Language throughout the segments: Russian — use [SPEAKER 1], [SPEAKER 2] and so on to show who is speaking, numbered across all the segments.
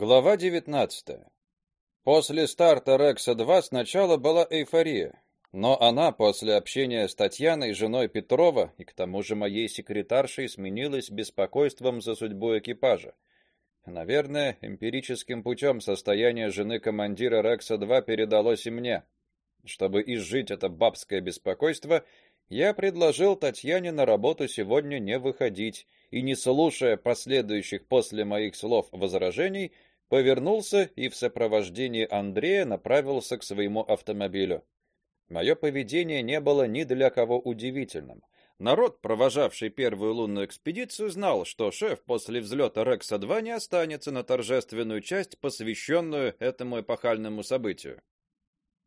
[SPEAKER 1] Глава 19. После старта Рекса-2 сначала была эйфория, но она после общения с Татьяной, женой Петрова, и к тому же моей секретаршей, сменилась беспокойством за судьбу экипажа. Наверное, эмпирическим путем состояние жены командира Рекса-2 передалось и мне. Чтобы изжить это бабское беспокойство, я предложил Татьяне на работу сегодня не выходить и не слушая последующих после моих слов возражений, повернулся и в сопровождении Андрея направился к своему автомобилю. Мое поведение не было ни для кого удивительным. Народ, провожавший первую лунную экспедицию, знал, что шеф после взлета Рекса-2 не останется на торжественную часть, посвященную этому эпохальному событию.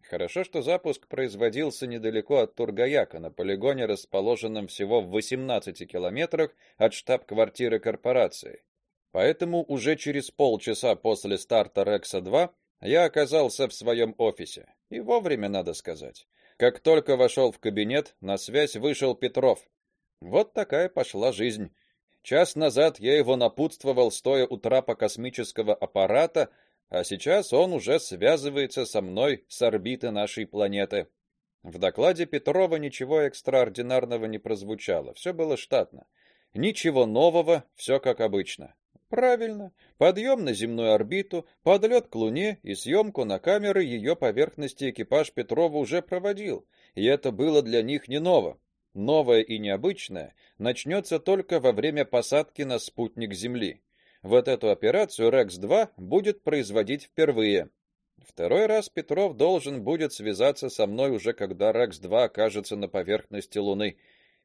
[SPEAKER 1] Хорошо, что запуск производился недалеко от Тургаяка, на полигоне, расположенном всего в 18 километрах от штаб-квартиры корпорации. Поэтому уже через полчаса после старта Рекса-2 я оказался в своем офисе. И вовремя, надо сказать. Как только вошел в кабинет, на связь вышел Петров. Вот такая пошла жизнь. Час назад я его напутствовал, стоя у трапа космического аппарата, а сейчас он уже связывается со мной с орбиты нашей планеты. В докладе Петрова ничего экстраординарного не прозвучало, все было штатно. Ничего нового, все как обычно. Правильно. Подъем на земную орбиту, подлет к Луне и съемку на камеры ее поверхности экипаж Петрова уже проводил, и это было для них не ново. Новое и необычное начнется только во время посадки на спутник Земли. Вот эту операцию Рекс-2 будет производить впервые. Второй раз Петров должен будет связаться со мной уже когда Рекс-2 окажется на поверхности Луны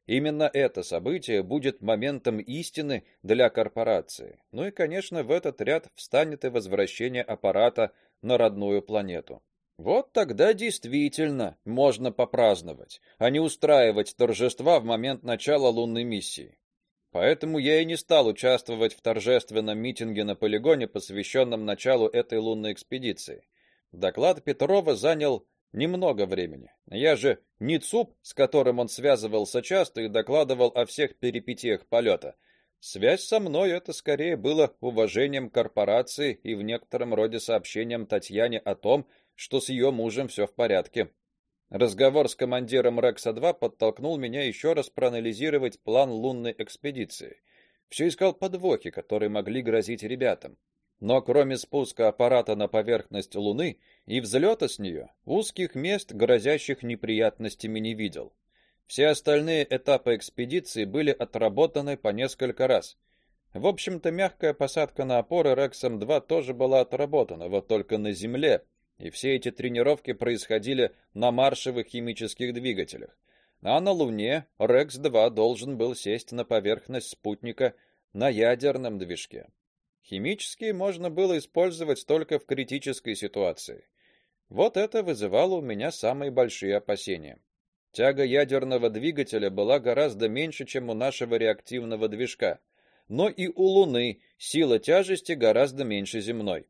[SPEAKER 1] Именно это событие будет моментом истины для корпорации. Ну и, конечно, в этот ряд встанет и возвращение аппарата на родную планету. Вот тогда действительно можно попраздновать, а не устраивать торжества в момент начала лунной миссии. Поэтому я и не стал участвовать в торжественном митинге на полигоне, посвященном началу этой лунной экспедиции. Доклад Петрова занял немного времени. Я же не ЦУП, с которым он связывался часто и докладывал о всех перипетиях полета. Связь со мной это скорее было уважением корпорации и в некотором роде сообщением Татьяне о том, что с ее мужем все в порядке. Разговор с командиром Рекса-2 подтолкнул меня еще раз проанализировать план лунной экспедиции. Все искал подвохи, которые могли грозить ребятам. Но кроме спуска аппарата на поверхность Луны и взлета с нее, узких мест, грозящих неприятностями, не видел. Все остальные этапы экспедиции были отработаны по несколько раз. В общем-то, мягкая посадка на опоры Рексом-2 тоже была отработана, вот только на Земле, и все эти тренировки происходили на маршевых химических двигателях. А на Луне Рекс-2 должен был сесть на поверхность спутника на ядерном движке. Химические можно было использовать только в критической ситуации. Вот это вызывало у меня самые большие опасения. Тяга ядерного двигателя была гораздо меньше, чем у нашего реактивного движка, но и у Луны сила тяжести гораздо меньше земной.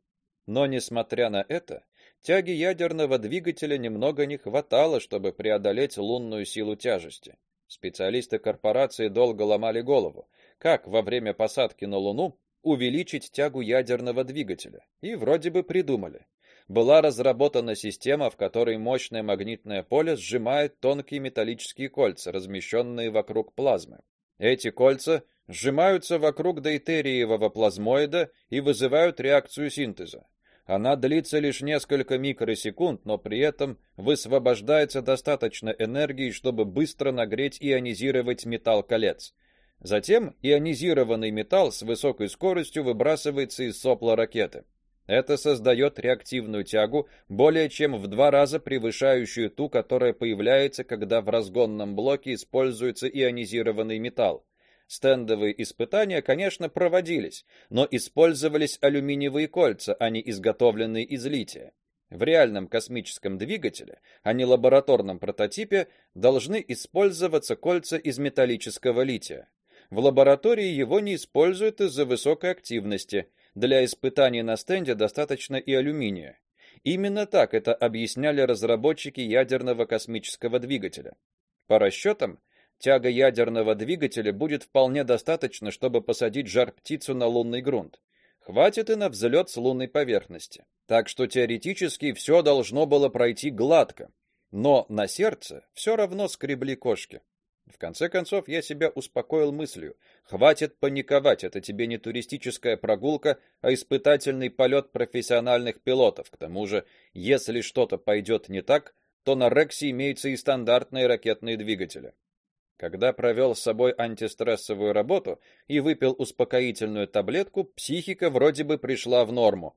[SPEAKER 1] Но несмотря на это, тяги ядерного двигателя немного не хватало, чтобы преодолеть лунную силу тяжести. Специалисты корпорации долго ломали голову, как во время посадки на Луну увеличить тягу ядерного двигателя, и вроде бы придумали. Была разработана система, в которой мощное магнитное поле сжимает тонкие металлические кольца, размещенные вокруг плазмы. Эти кольца сжимаются вокруг дейтериевого плазмоида и вызывают реакцию синтеза. Она длится лишь несколько микросекунд, но при этом высвобождается достаточно энергии, чтобы быстро нагреть и ионизировать металл колец. Затем ионизированный металл с высокой скоростью выбрасывается из сопла ракеты. Это создает реактивную тягу, более чем в два раза превышающую ту, которая появляется, когда в разгонном блоке используется ионизированный металл. Стендовые испытания, конечно, проводились, но использовались алюминиевые кольца, а не изготовленные из лития. В реальном космическом двигателе, а не лабораторном прототипе, должны использоваться кольца из металлического лития. В лаборатории его не используют из-за высокой активности. Для испытаний на стенде достаточно и алюминия. Именно так это объясняли разработчики ядерного космического двигателя. По расчетам, тяга ядерного двигателя будет вполне достаточно, чтобы посадить жар-птицу на лунный грунт. хватит и на взлет с лунной поверхности. Так что теоретически все должно было пройти гладко. Но на сердце все равно скребли кошки. В конце концов я себя успокоил мыслью: хватит паниковать, это тебе не туристическая прогулка, а испытательный полет профессиональных пилотов. К тому же, если что-то пойдет не так, то на Рексе имеются и стандартные ракетные двигатели. Когда провел с собой антистрессовую работу и выпил успокоительную таблетку, психика вроде бы пришла в норму,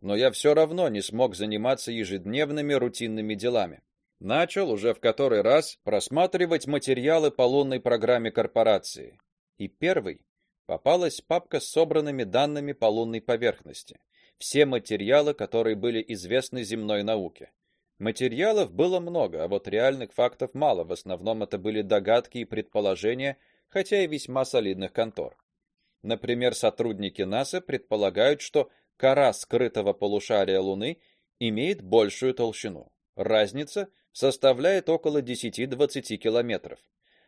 [SPEAKER 1] но я все равно не смог заниматься ежедневными рутинными делами. Начал уже в который раз просматривать материалы по лунной программе корпорации. И первый попалась папка с собранными данными по лунной поверхности. Все материалы, которые были известны земной науке. Материалов было много, а вот реальных фактов мало, в основном это были догадки и предположения, хотя и весьма солидных контор. Например, сотрудники НАСА предполагают, что кора скрытого полушария Луны имеет большую толщину. Разница составляет около 10-20 километров.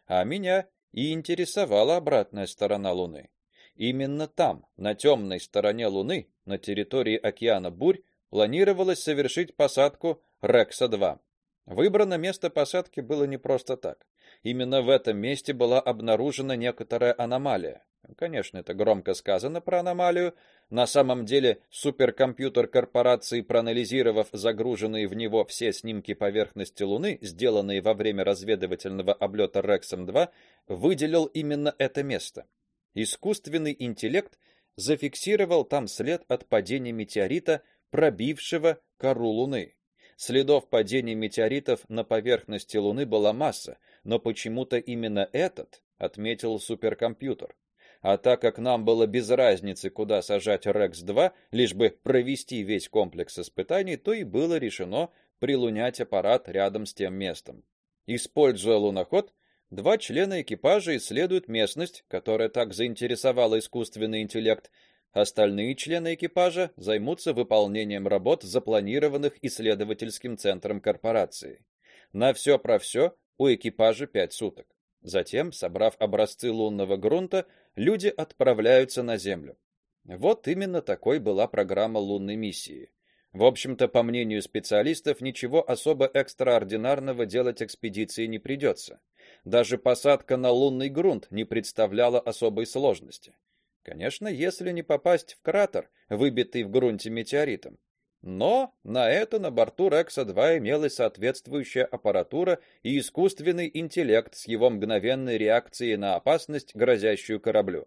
[SPEAKER 1] А меня и интересовала обратная сторона Луны. Именно там, на темной стороне Луны, на территории океана Бурь, планировалось совершить посадку Рекса-2. Выбрано место посадки было не просто так. Именно в этом месте была обнаружена некоторая аномалия. Конечно, это громко сказано про аномалию. На самом деле, суперкомпьютер корпорации, проанализировав загруженные в него все снимки поверхности Луны, сделанные во время разведывательного облета Рексом-2, выделил именно это место. Искусственный интеллект зафиксировал там след от падения метеорита, пробившего кору Луны. Следов падения метеоритов на поверхности Луны была масса, но почему-то именно этот отметил суперкомпьютер. А так как нам было без разницы, куда сажать Рекс-2, лишь бы провести весь комплекс испытаний, то и было решено прилунять аппарат рядом с тем местом. Используя луноход, два члена экипажа исследуют местность, которая так заинтересовала искусственный интеллект, Остальные члены экипажа займутся выполнением работ, запланированных исследовательским центром корпорации. На все про все у экипажа пять суток. Затем, собрав образцы лунного грунта, люди отправляются на Землю. Вот именно такой была программа лунной миссии. В общем-то, по мнению специалистов, ничего особо экстраординарного делать экспедиции не придется. Даже посадка на лунный грунт не представляла особой сложности. Конечно, если не попасть в кратер, выбитый в грунте метеоритом. Но на это на борту Рекса-2 имелась соответствующая аппаратура и искусственный интеллект с его мгновенной реакцией на опасность, грозящую кораблю.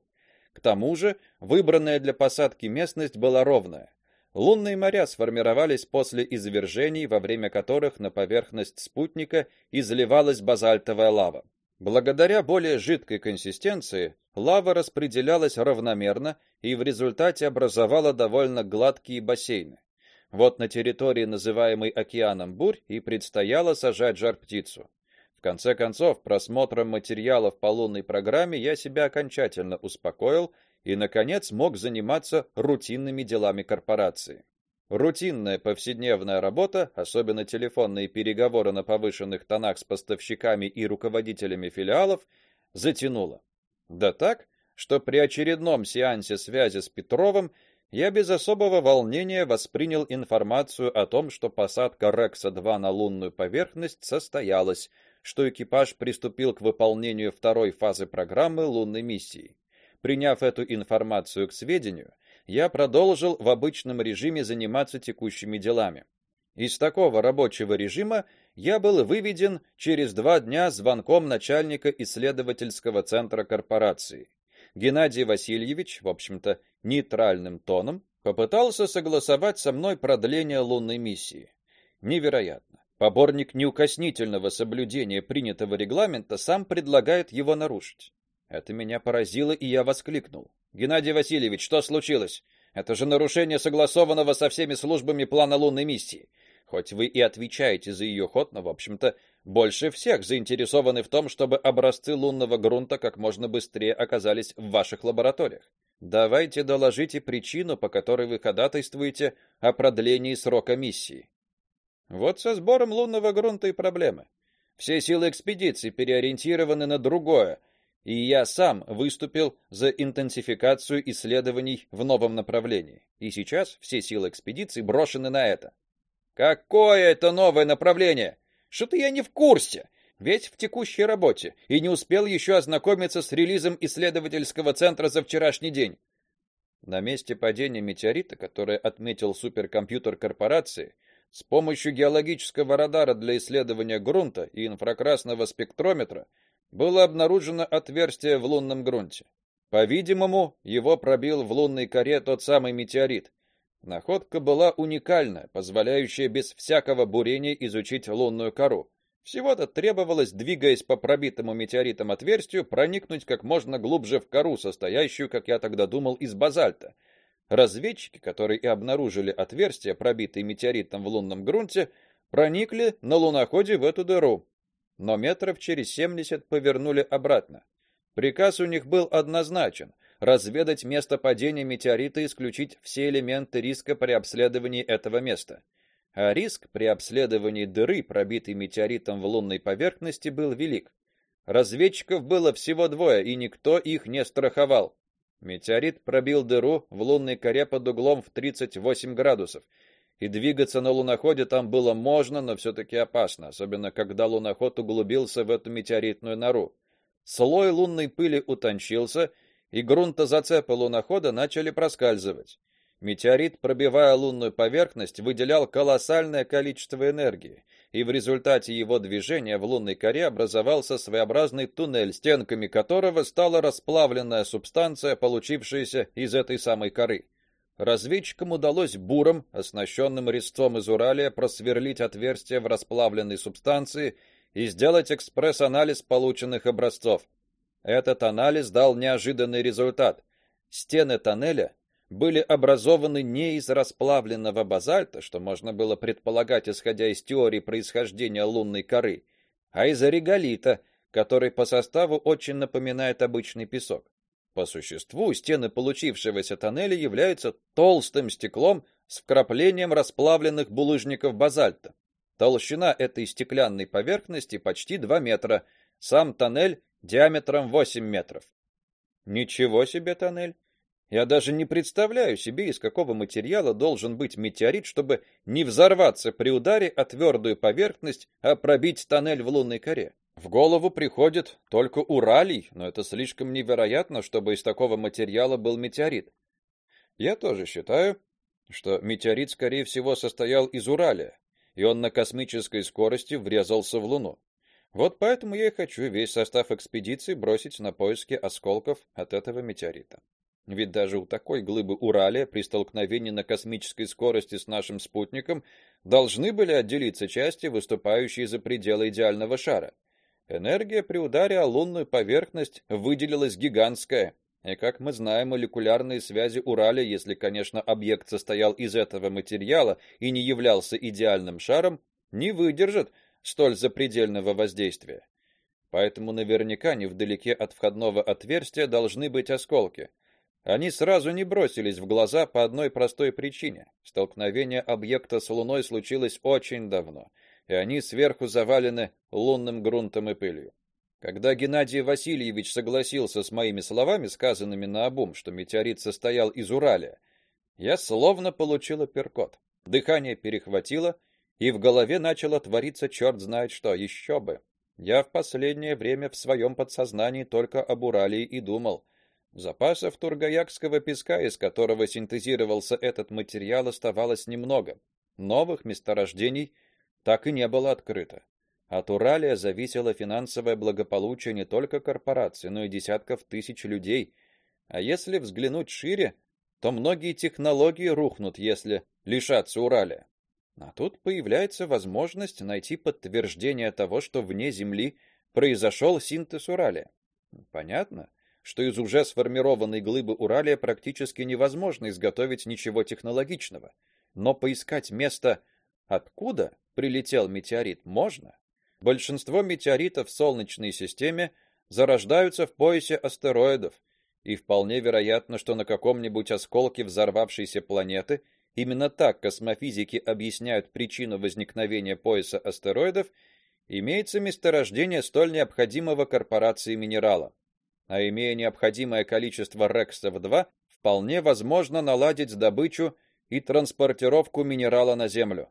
[SPEAKER 1] К тому же, выбранная для посадки местность была ровная. Лунные моря сформировались после извержений, во время которых на поверхность спутника изливалась базальтовая лава. Благодаря более жидкой консистенции лава распределялась равномерно и в результате образовала довольно гладкие бассейны. Вот на территории, называемой океаном Бурь, и предстояло сажать жар-птицу. В конце концов, просмотром материалов по лунной программе я себя окончательно успокоил и наконец мог заниматься рутинными делами корпорации. Рутинная повседневная работа, особенно телефонные переговоры на повышенных тонах с поставщиками и руководителями филиалов, затянула. Да так, что при очередном сеансе связи с Петровым я без особого волнения воспринял информацию о том, что посадка Рекса-2 на лунную поверхность состоялась, что экипаж приступил к выполнению второй фазы программы лунной миссии. Приняв эту информацию к сведению, я продолжил в обычном режиме заниматься текущими делами. Из такого рабочего режима я был выведен через два дня звонком начальника исследовательского центра корпорации. Геннадий Васильевич, в общем-то, нейтральным тоном попытался согласовать со мной продление лунной миссии. Невероятно. Поборник неукоснительного соблюдения принятого регламента сам предлагает его нарушить. Это меня поразило, и я воскликнул: Геннадий Васильевич, что случилось? Это же нарушение согласованного со всеми службами плана лунной миссии. Хоть вы и отвечаете за ее ход, но, в общем-то, больше всех заинтересованы в том, чтобы образцы лунного грунта как можно быстрее оказались в ваших лабораториях. Давайте доложите причину, по которой вы ходатайствуете о продлении срока миссии. Вот со сбором лунного грунта и проблемы. Все силы экспедиции переориентированы на другое, и я сам выступил за интенсификацию исследований в новом направлении. И сейчас все силы экспедиции брошены на это. Какое это новое направление? Что-то я не в курсе. Ведь в текущей работе и не успел еще ознакомиться с релизом исследовательского центра за вчерашний день. На месте падения метеорита, который отметил суперкомпьютер корпорации, с помощью геологического радара для исследования грунта и инфракрасного спектрометра было обнаружено отверстие в лунном грунте. По-видимому, его пробил в лунной коре тот самый метеорит. Находка была уникальна, позволяющая без всякого бурения изучить лунную кору. Всего-то требовалось, двигаясь по пробитому метеоритом отверстию, проникнуть как можно глубже в кору, состоящую, как я тогда думал, из базальта. Разведчики, которые и обнаружили отверстие, пробитое метеоритом в лунном грунте, проникли на луноходе в эту дыру, но метров через 70 повернули обратно. Приказ у них был однозначен: разведать место падения метеорита и исключить все элементы риска при обследовании этого места а риск при обследовании дыры, пробитой метеоритом в лунной поверхности, был велик. Разведчиков было всего двое, и никто их не страховал. Метеорит пробил дыру в лунной коре под углом в 38 градусов, и двигаться на луноходе там было можно, но все таки опасно, особенно когда луноход углубился в эту метеоритную нору. Слой лунной пыли утончился, и грунтозацепы лунохода начали проскальзывать. Метеорит, пробивая лунную поверхность, выделял колоссальное количество энергии, и в результате его движения в лунной коре образовался своеобразный туннель, стенками которого стала расплавленная субстанция, получившаяся из этой самой коры. Разведчикам удалось буром, оснащенным резцом из уралия, просверлить отверстие в расплавленной субстанции и сделать экспресс-анализ полученных образцов. Этот анализ дал неожиданный результат. Стены тоннеля были образованы не из расплавленного базальта, что можно было предполагать, исходя из теории происхождения лунной коры, а из реголита, который по составу очень напоминает обычный песок. По существу, стены получившегося тоннеля являются толстым стеклом с вкраплением расплавленных булыжников базальта. Толщина этой стеклянной поверхности почти 2 метра, сам тоннель диаметром 8 метров. Ничего себе тоннель! Я даже не представляю себе, из какого материала должен быть метеорит, чтобы не взорваться при ударе о твердую поверхность, а пробить тоннель в лунной коре. В голову приходит только уралий, но это слишком невероятно, чтобы из такого материала был метеорит. Я тоже считаю, что метеорит скорее всего состоял из уралия, и он на космической скорости врезался в Луну. Вот поэтому я и хочу весь состав экспедиции бросить на поиски осколков от этого метеорита. Ведь даже у такой глыбы Уралия при столкновении на космической скорости с нашим спутником должны были отделиться части, выступающие за пределы идеального шара. Энергия при ударе о лунную поверхность выделилась гигантская. И как мы знаем, молекулярные связи Уралия, если, конечно, объект состоял из этого материала и не являлся идеальным шаром, не выдержат столь запредельного воздействия. Поэтому наверняка невдалеке от входного отверстия должны быть осколки. Они сразу не бросились в глаза по одной простой причине. Столкновение объекта с Луной случилось очень давно, и они сверху завалены лунным грунтом и пылью. Когда Геннадий Васильевич согласился с моими словами, сказанными на обум, что метеорит состоял из Уралия, я словно получила перкот. Дыхание перехватило, и в голове начало твориться черт знает что, еще бы. Я в последнее время в своем подсознании только об Уралии и думал. Запасов тургаякского песка, из которого синтезировался этот материал, оставалось немного. Новых месторождений так и не было открыто. От Уралия зависело финансовое благополучие не только корпораций, но и десятков тысяч людей. А если взглянуть шире, то многие технологии рухнут, если лишатся Уралия. А тут появляется возможность найти подтверждение того, что вне Земли произошел синтез Уралия. Понятно? что из уже сформированной глыбы Уралия практически невозможно изготовить ничего технологичного. Но поискать место, откуда прилетел метеорит, можно. Большинство метеоритов в солнечной системе зарождаются в поясе астероидов, и вполне вероятно, что на каком-нибудь осколке взорвавшейся планеты именно так космофизики объясняют причину возникновения пояса астероидов, имеется месторождение столь необходимого корпорации минерала. а имея необходимое количество рексов-2, вполне возможно наладить добычу и транспортировку минерала на землю.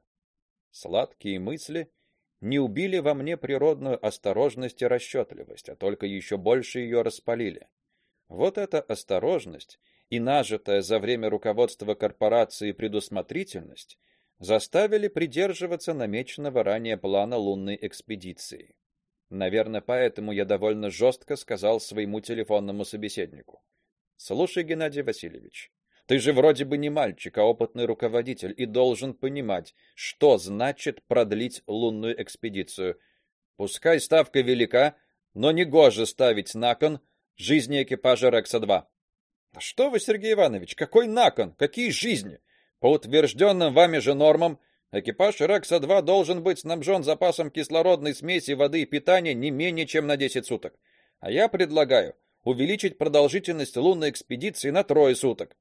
[SPEAKER 1] Сладкие мысли не убили во мне природную осторожность и расчетливость, а только еще больше ее распалили. Вот эта осторожность и нажитая за время руководства корпорации предусмотрительность заставили придерживаться намеченного ранее плана лунной экспедиции. Наверное, поэтому я довольно жестко сказал своему телефонному собеседнику: "Слушай, Геннадий Васильевич, ты же вроде бы не мальчик, а опытный руководитель и должен понимать, что значит продлить лунную экспедицию. Пускай ставка велика, но не гоже ставить на кон жизни экипажа Рекса-2. Да что вы, Сергей Иванович, какой на кон? Какие жизни? По утвержденным вами же нормам, экипаж Рекса-2 должен быть снабжен запасом кислородной смеси, воды и питания не менее чем на 10 суток. А я предлагаю увеличить продолжительность лунной экспедиции на трое суток.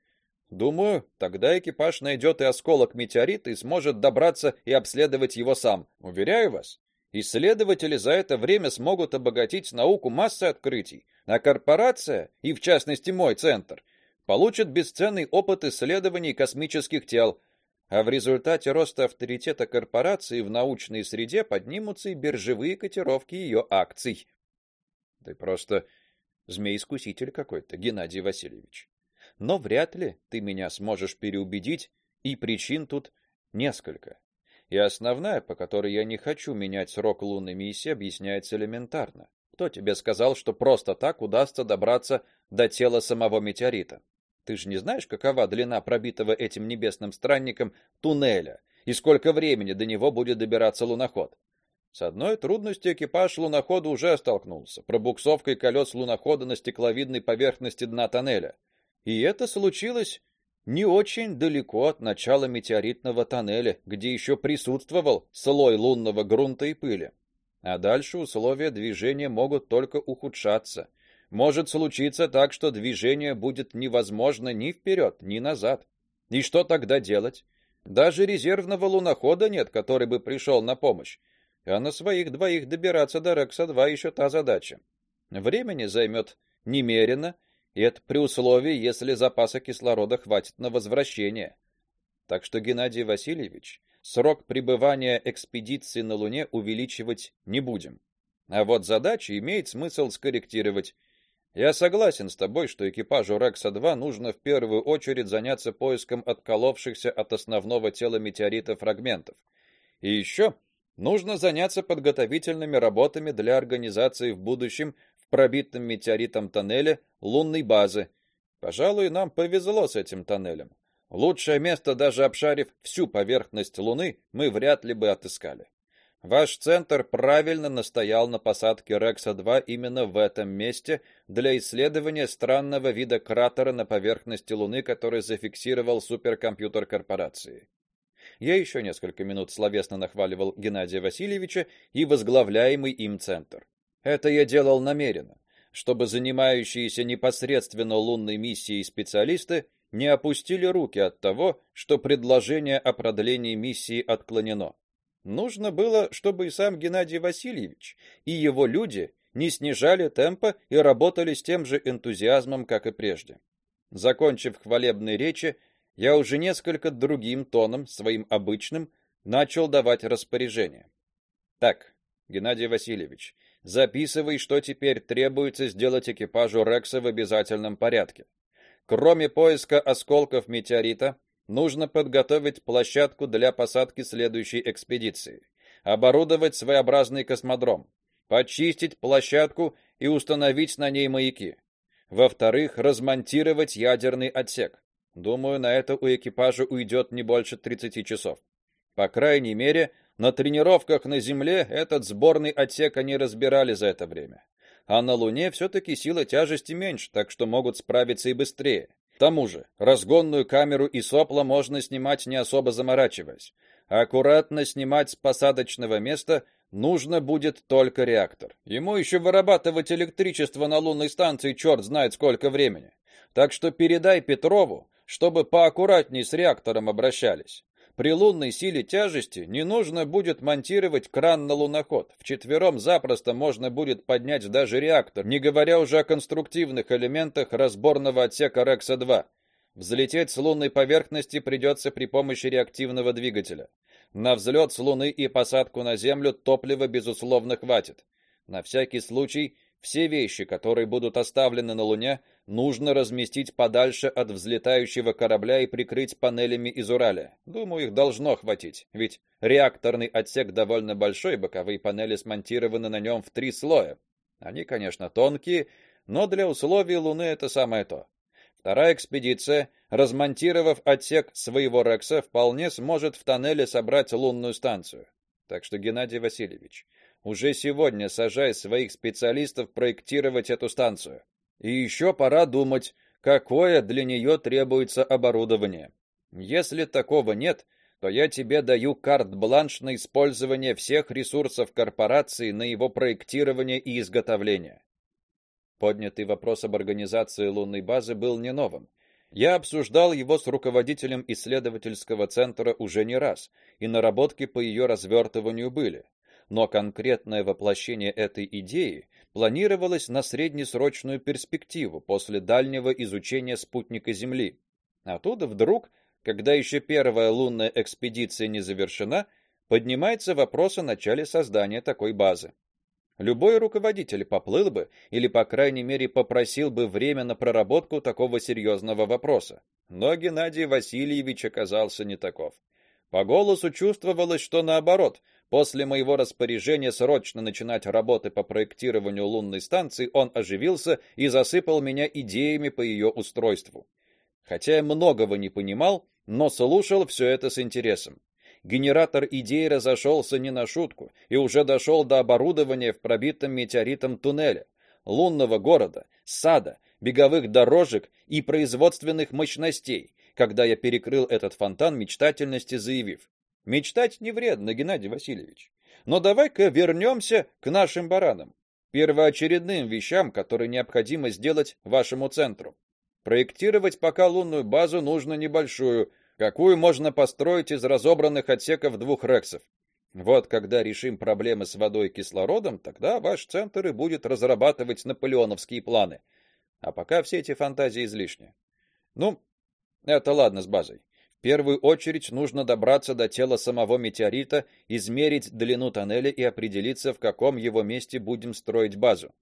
[SPEAKER 1] Думаю, тогда экипаж найдет и осколок метеорита и сможет добраться и обследовать его сам. Уверяю вас, исследователи за это время смогут обогатить науку массой открытий, а корпорация, и в частности мой центр, получит бесценный опыт исследований космических тел, а в результате роста авторитета корпорации в научной среде поднимутся и биржевые котировки ее акций. Ты просто змей-искуситель какой-то, Геннадий Васильевич но вряд ли ты меня сможешь переубедить, и причин тут несколько. И основная, по которой я не хочу менять срок лунной миссии, объясняется элементарно. Кто тебе сказал, что просто так удастся добраться до тела самого метеорита? Ты же не знаешь, какова длина пробитого этим небесным странником туннеля и сколько времени до него будет добираться луноход. С одной трудностью экипаж лунохода уже столкнулся пробуксовкой колес лунохода на стекловидной поверхности дна тоннеля. И это случилось не очень далеко от начала метеоритного тоннеля, где еще присутствовал слой лунного грунта и пыли. А дальше условия движения могут только ухудшаться. Может случиться так, что движение будет невозможно ни вперед, ни назад. И что тогда делать? Даже резервного лунохода нет, который бы пришел на помощь. А на своих двоих добираться до Рекса-2 еще та задача. Времени займет немерено, и это при условии, если запаса кислорода хватит на возвращение. Так что Геннадий Васильевич, срок пребывания экспедиции на Луне увеличивать не будем. А вот задачи имеет смысл скорректировать. Я согласен с тобой, что экипажу Рекса-2 нужно в первую очередь заняться поиском отколовшихся от основного тела метеорита фрагментов. И еще нужно заняться подготовительными работами для организации в будущем пробитом метеоритом тоннеле лунной базы. Пожалуй, нам повезло с этим тоннелем. Лучшее место, даже обшарив всю поверхность Луны, мы вряд ли бы отыскали. Ваш центр правильно настоял на посадке Рекса-2 именно в этом месте для исследования странного вида кратера на поверхности Луны, который зафиксировал суперкомпьютер корпорации. Я еще несколько минут словесно нахваливал Геннадия Васильевича и возглавляемый им центр. Это я делал намеренно, чтобы занимающиеся непосредственно лунной миссией специалисты не опустили руки от того, что предложение о продлении миссии отклонено. Нужно было, чтобы и сам Геннадий Васильевич, и его люди не снижали темпа и работали с тем же энтузиазмом, как и прежде. Закончив хвалебные речи, я уже несколько другим тоном, своим обычным, начал давать распоряжения. Так, Геннадий Васильевич, Записывай, что теперь требуется сделать экипажу Рекса в обязательном порядке. Кроме поиска осколков метеорита, нужно подготовить площадку для посадки следующей экспедиции, оборудовать своеобразный космодром, почистить площадку и установить на ней маяки. Во-вторых, размонтировать ядерный отсек. Думаю, на это у экипажа уйдет не больше 30 часов. По крайней мере, на тренировках на земле этот сборный отсек они разбирали за это время. А на Луне все таки сила тяжести меньше, так что могут справиться и быстрее. К тому же, разгонную камеру и сопла можно снимать не особо заморачиваясь. А аккуратно снимать с посадочного места нужно будет только реактор. Ему еще вырабатывать электричество на лунной станции черт знает сколько времени. Так что передай Петрову, чтобы поаккуратней с реактором обращались. При лунной силе тяжести не нужно будет монтировать кран на луноход. Вчетвером запросто можно будет поднять даже реактор, не говоря уже о конструктивных элементах разборного отсека Рекса-2. Взлететь с лунной поверхности придется при помощи реактивного двигателя. На взлет с Луны и посадку на Землю топлива безусловно хватит. На всякий случай все вещи, которые будут оставлены на Луне, нужно разместить подальше от взлетающего корабля и прикрыть панелями из Ураля. Думаю, их должно хватить, ведь реакторный отсек довольно большой, боковые панели смонтированы на нем в три слоя. Они, конечно, тонкие, но для условий Луны это самое то. Вторая экспедиция, размонтировав отсек своего Рекса, вполне сможет в тоннеле собрать лунную станцию. Так что, Геннадий Васильевич, уже сегодня сажай своих специалистов проектировать эту станцию. И еще пора думать, какое для нее требуется оборудование. Если такого нет, то я тебе даю карт-бланш на использование всех ресурсов корпорации на его проектирование и изготовление. Поднятый вопрос об организации лунной базы был не новым. Я обсуждал его с руководителем исследовательского центра уже не раз, и наработки по ее развертыванию были. Но конкретное воплощение этой идеи планировалось на среднесрочную перспективу после дальнего изучения спутника Земли. Оттуда вдруг, когда еще первая лунная экспедиция не завершена, поднимается вопрос о начале создания такой базы. Любой руководитель поплыл бы или, по крайней мере, попросил бы время на проработку такого серьезного вопроса. Но Геннадий Васильевич оказался не таков. По голосу чувствовалось, что наоборот, после моего распоряжения срочно начинать работы по проектированию лунной станции, он оживился и засыпал меня идеями по ее устройству. Хотя я многого не понимал, но слушал все это с интересом. Генератор идей разошелся не на шутку и уже дошел до оборудования в пробитом метеоритом туннеле, лунного города, сада, беговых дорожек и производственных мощностей, когда я перекрыл этот фонтан мечтательности, заявив: "Мечтать не вредно, Геннадий Васильевич. Но давай-ка вернемся к нашим баранам, первоочередным вещам, которые необходимо сделать вашему центру. Проектировать пока лунную базу нужно небольшую, какую можно построить из разобранных отсеков двух рексов. Вот когда решим проблемы с водой и кислородом, тогда ваш центр и будет разрабатывать наполеоновские планы. А пока все эти фантазии излишни. Ну, это ладно с базой. В первую очередь нужно добраться до тела самого метеорита, измерить длину тоннеля и определиться, в каком его месте будем строить базу.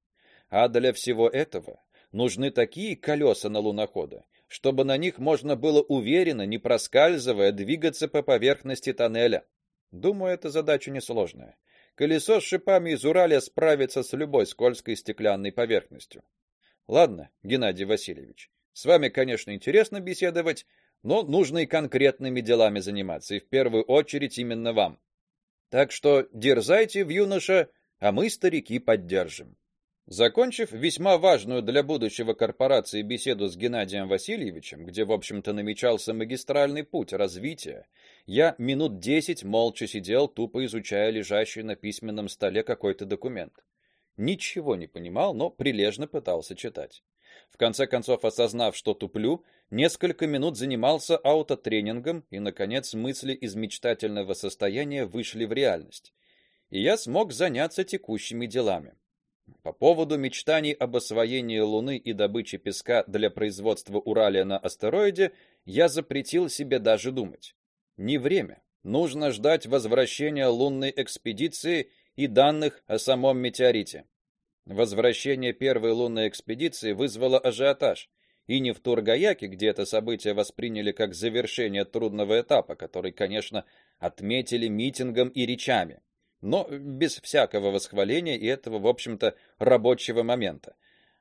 [SPEAKER 1] А для всего этого нужны такие колеса на лунохода, чтобы на них можно было уверенно, не проскальзывая, двигаться по поверхности тоннеля. Думаю, эта задача несложная. Колесо с шипами из Ураля справится с любой скользкой стеклянной поверхностью. Ладно, Геннадий Васильевич. С вами, конечно, интересно беседовать, но нужно и конкретными делами заниматься, и в первую очередь именно вам. Так что дерзайте в юноша, а мы старики поддержим. Закончив весьма важную для будущего корпорации беседу с Геннадием Васильевичем, где, в общем-то, намечался магистральный путь развития, я минут десять молча сидел, тупо изучая лежащий на письменном столе какой-то документ. Ничего не понимал, но прилежно пытался читать. В конце концов, осознав, что туплю, несколько минут занимался аутотренингом, и наконец мысли из мечтательного состояния вышли в реальность. И я смог заняться текущими делами. По поводу мечтаний об освоении Луны и добыче песка для производства уралия на астероиде я запретил себе даже думать. Не время. Нужно ждать возвращения лунной экспедиции и данных о самом метеорите. Возвращение первой лунной экспедиции вызвало ажиотаж. И не в Тургаяке, где это событие восприняли как завершение трудного этапа, который, конечно, отметили митингом и речами но без всякого восхваления и этого, в общем-то, рабочего момента.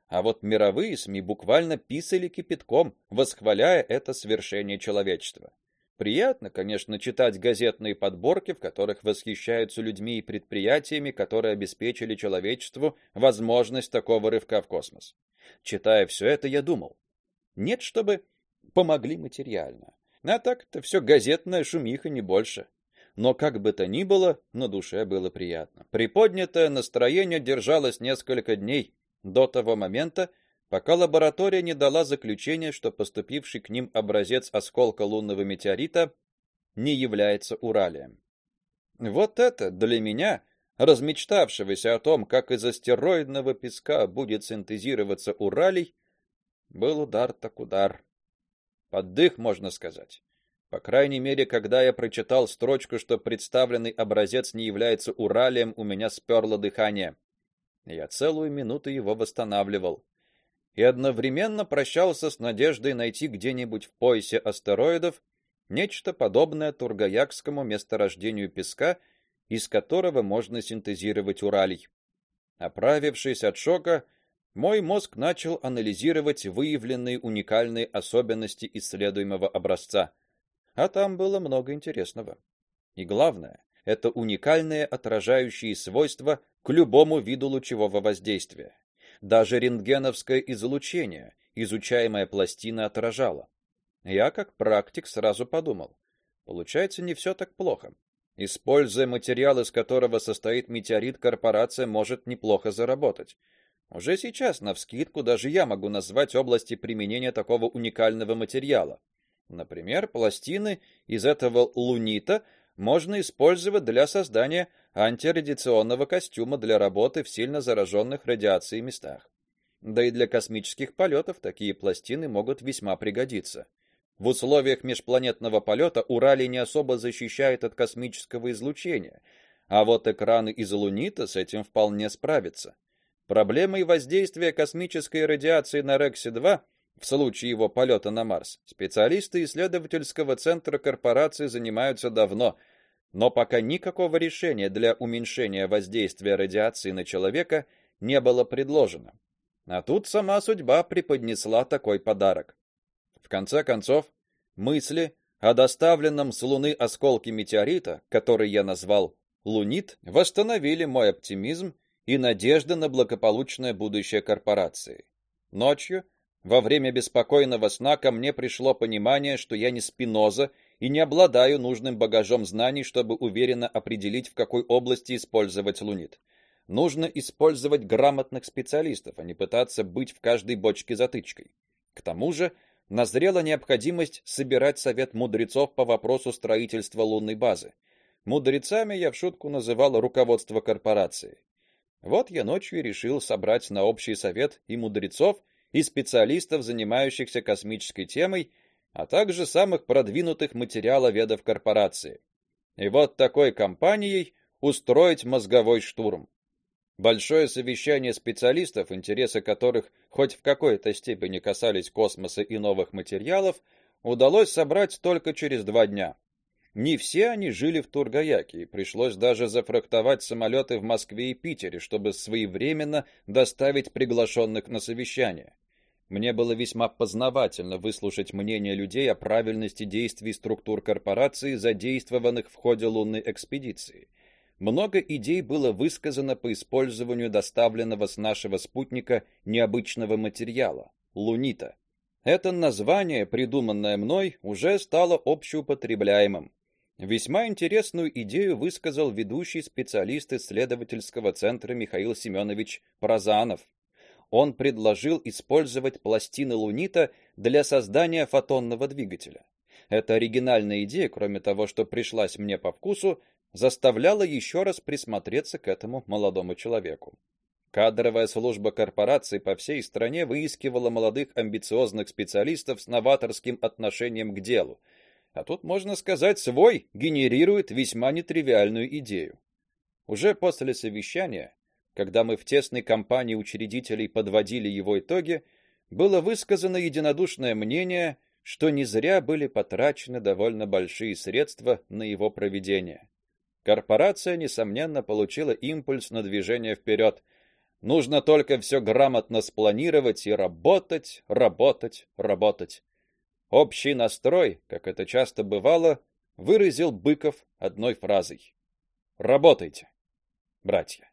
[SPEAKER 1] А вот мировые СМИ буквально писали кипятком, восхваляя это свершение человечества. Приятно, конечно, читать газетные подборки, в которых восхищаются людьми и предприятиями, которые обеспечили человечеству возможность такого рывка в космос. Читая все это, я думал: нет, чтобы помогли материально. А так это все газетная шумиха не больше но как бы то ни было, на душе было приятно. Приподнятое настроение держалось несколько дней до того момента, пока лаборатория не дала заключения, что поступивший к ним образец осколка лунного метеорита не является уралием. Вот это для меня, размечтавшегося о том, как из астероидного песка будет синтезироваться уралий, был удар так удар. Поддых, можно сказать. По крайней мере, когда я прочитал строчку, что представленный образец не является уралием, у меня сперло дыхание. Я целую минуту его восстанавливал и одновременно прощался с надеждой найти где-нибудь в поясе астероидов нечто подобное Тургаякскому месторождению песка, из которого можно синтезировать уралий. Оправившись от шока, мой мозг начал анализировать выявленные уникальные особенности исследуемого образца. А там было много интересного. И главное это уникальные отражающие свойства к любому виду лучевого воздействия. Даже рентгеновское излучение изучаемая пластина отражала. Я, как практик, сразу подумал: получается, не все так плохо. Используя материал, из которого состоит метеорит, корпорация может неплохо заработать. Уже сейчас навскидку даже я могу назвать области применения такого уникального материала. Например, пластины из этого лунита можно использовать для создания антирадиационного костюма для работы в сильно зараженных радиацией местах. Да и для космических полетов такие пластины могут весьма пригодиться. В условиях межпланетного полета Уралий не особо защищает от космического излучения, а вот экраны из лунита с этим вполне справятся. Проблемой воздействия космической радиации на Рекси-2 в случае его полета на Марс специалисты исследовательского центра корпорации занимаются давно, но пока никакого решения для уменьшения воздействия радиации на человека не было предложено. А тут сама судьба преподнесла такой подарок. В конце концов, мысли о доставленном с Луны осколке метеорита, который я назвал Лунит, восстановили мой оптимизм и надежды на благополучное будущее корпорации. Ночью во время беспокойного сна ко мне пришло понимание, что я не Спиноза и не обладаю нужным багажом знаний, чтобы уверенно определить, в какой области использовать лунит. Нужно использовать грамотных специалистов, а не пытаться быть в каждой бочке затычкой. К тому же, назрела необходимость собирать совет мудрецов по вопросу строительства лунной базы. Мудрецами я в шутку называл руководство корпорации. Вот я ночью решил собрать на общий совет и мудрецов, и специалистов, занимающихся космической темой, а также самых продвинутых материаловедов корпорации. И вот такой компанией устроить мозговой штурм. Большое совещание специалистов, интересы которых хоть в какой-то степени касались космоса и новых материалов, удалось собрать только через два дня. Не все они жили в Тургаяке, и пришлось даже зафрахтовать самолеты в Москве и Питере, чтобы своевременно доставить приглашенных на совещание. Мне было весьма познавательно выслушать мнение людей о правильности действий структур корпорации, задействованных в ходе лунной экспедиции. Много идей было высказано по использованию доставленного с нашего спутника необычного материала лунита. Это название, придуманное мной, уже стало общеупотребляемым. Весьма интересную идею высказал ведущий специалист исследовательского центра Михаил Семенович Прозанов он предложил использовать пластины лунита для создания фотонного двигателя. Эта оригинальная идея, кроме того, что пришлась мне по вкусу, заставляла еще раз присмотреться к этому молодому человеку. Кадровая служба корпорации по всей стране выискивала молодых амбициозных специалистов с новаторским отношением к делу. А тут, можно сказать, свой генерирует весьма нетривиальную идею. Уже после совещания когда мы в тесной компании учредителей подводили его итоги, было высказано единодушное мнение, что не зря были потрачены довольно большие средства на его проведение. Корпорация несомненно получила импульс на движение вперед. Нужно только все грамотно спланировать и работать, работать, работать. Общий настрой, как это часто бывало, выразил Быков одной фразой: "Работайте, братья".